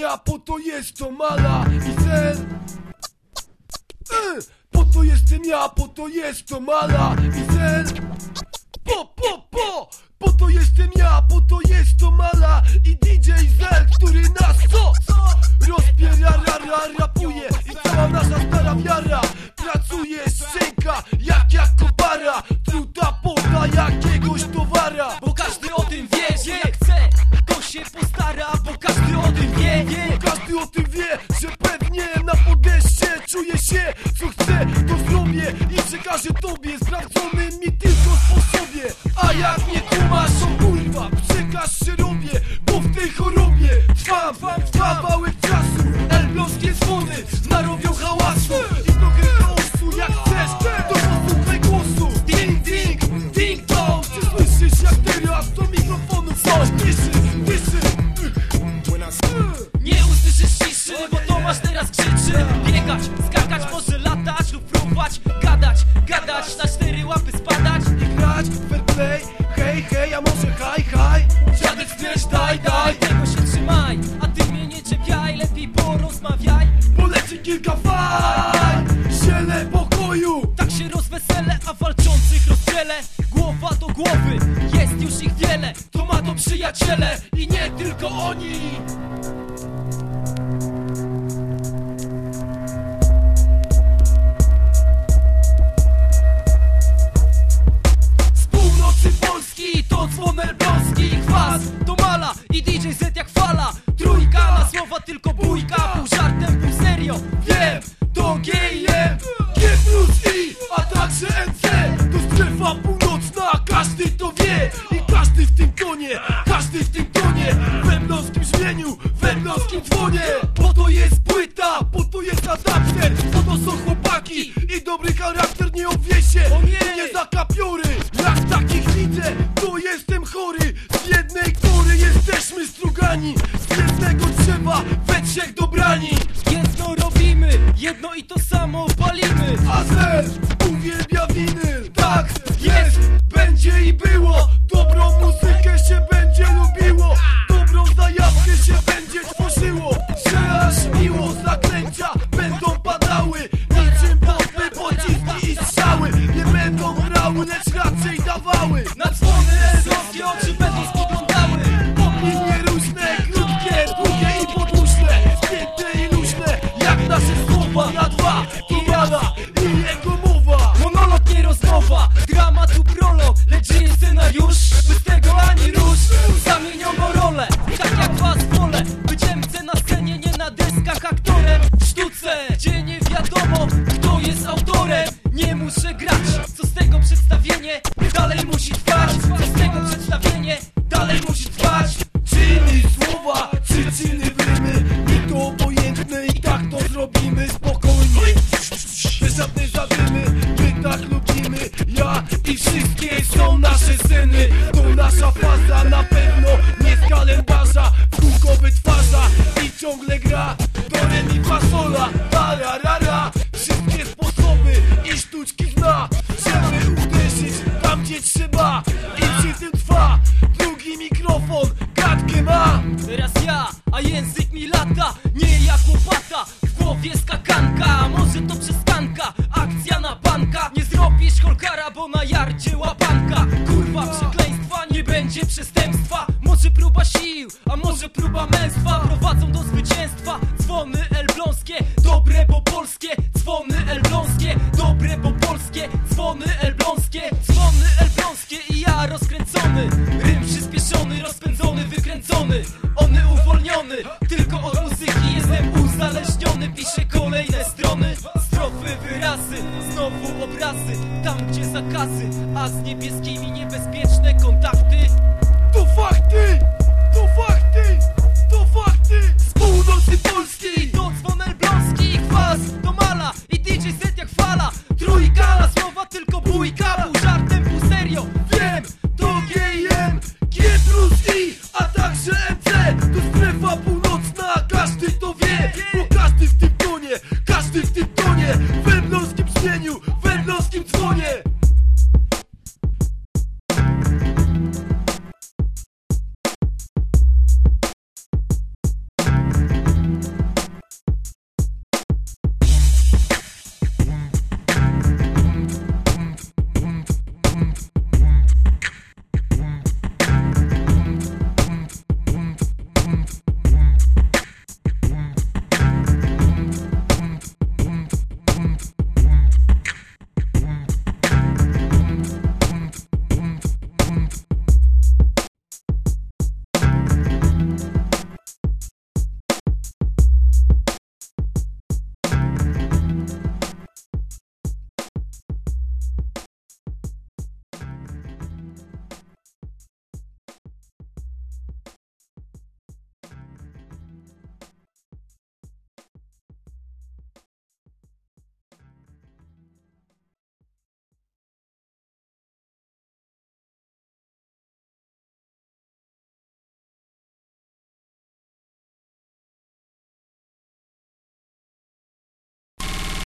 dnia Po to jest to mala i cel e, Po to jestem ja, po to jest to mala i cel Po, po, po! Po to jestem ja, po to jest to mala I DJ Zel, który nas co? Rozpiera, rara, rapuje I cała nasza stara wiara nie Każdy o tym wie, że pewnie na podejście Czuję się, co chcę, to zrobię I przekażę tobie, sprawdzony mi tylko sposobie A jak nie kumasz, o kurwa, przekaż szeroko to przyjaciele i nie tylko oni. charakter, bo to są chłopaki I dobry charakter nie obwiesie nie. nie za kapiory Jak takich widzę, to jestem chory Z jednej kury jesteśmy strugani Z jednego trzeba. we trzech dobrani Jedno robimy, jedno i to samo palimy Azer, uwielbiam nie jak łopata. W głowie skakanka, może to przeskanka Akcja na banka, nie zrobisz holkara, bo na jardzie łapanka. Kurwa przekleństwa, nie będzie przestępstwa. Może próba sił, a może próba męstwa. Prowadzą do zwycięstwa. Dzwony elbląskie, dobre bo polskie. Dzwony elbląskie, dobre bo polskie. Dzwony elbląskie. Znowu obrazy, tam gdzie zakazy A z niebieskimi niebezpieczne kontakty To fakty!